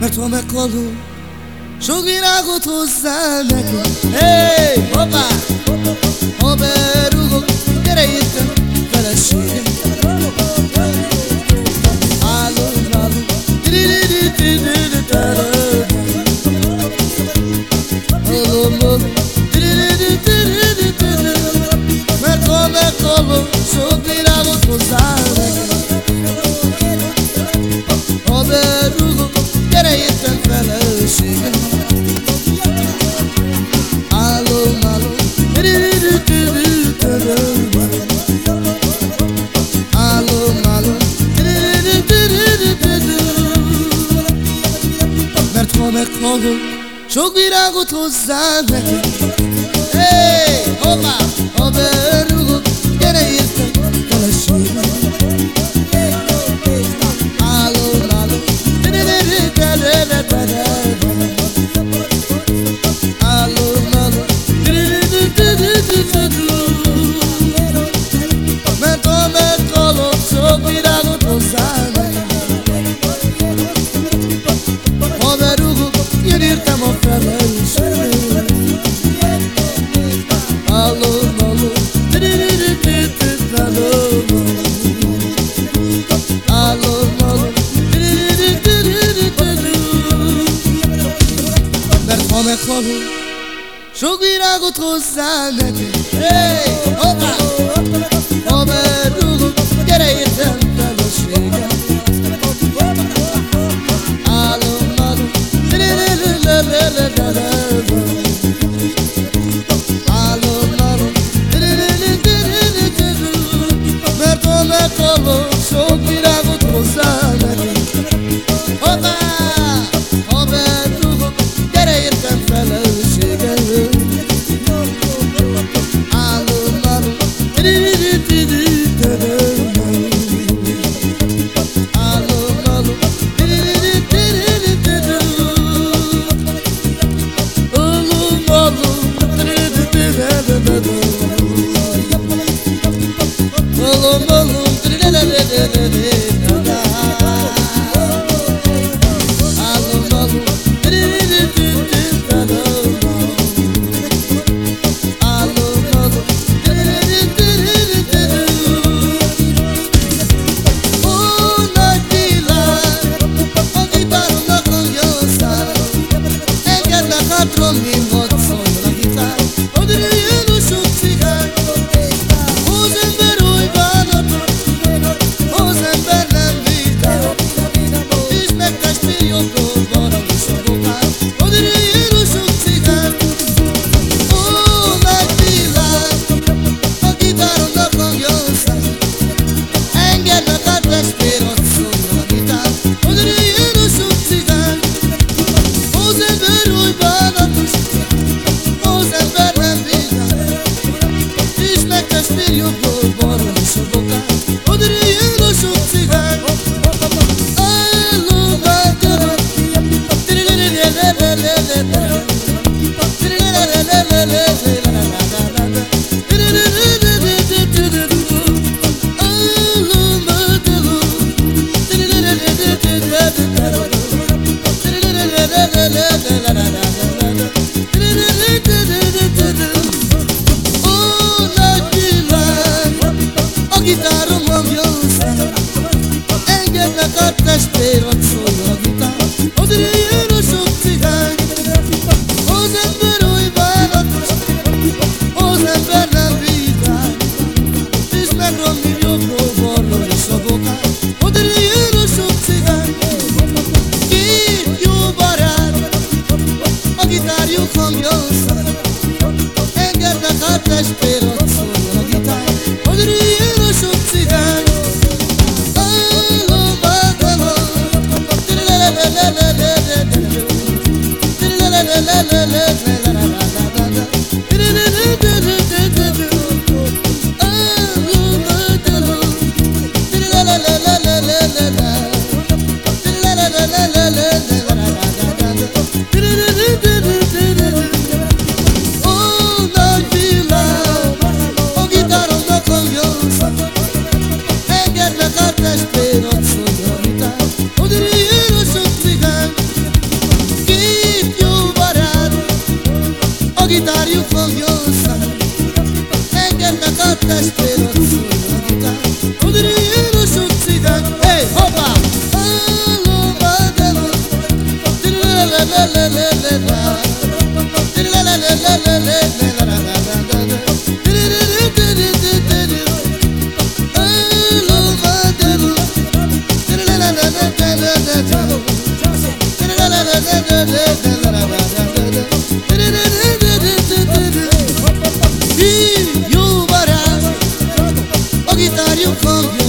Mert ha meghalunk Sok virágot hozzá nekünk. Hey, hoppá! Ha berúgok, gyere itt feleségem. Állom, állom Mert ha meghalok Sok virágot hozzá Mert ha meghalok Sok virágot hozzá nekünk Hey, hoppá, ha meghalok Sok virágot hozzá nekünk Hey, hoppá! Ha berúgok, gyere értem Gracias. la la la la Son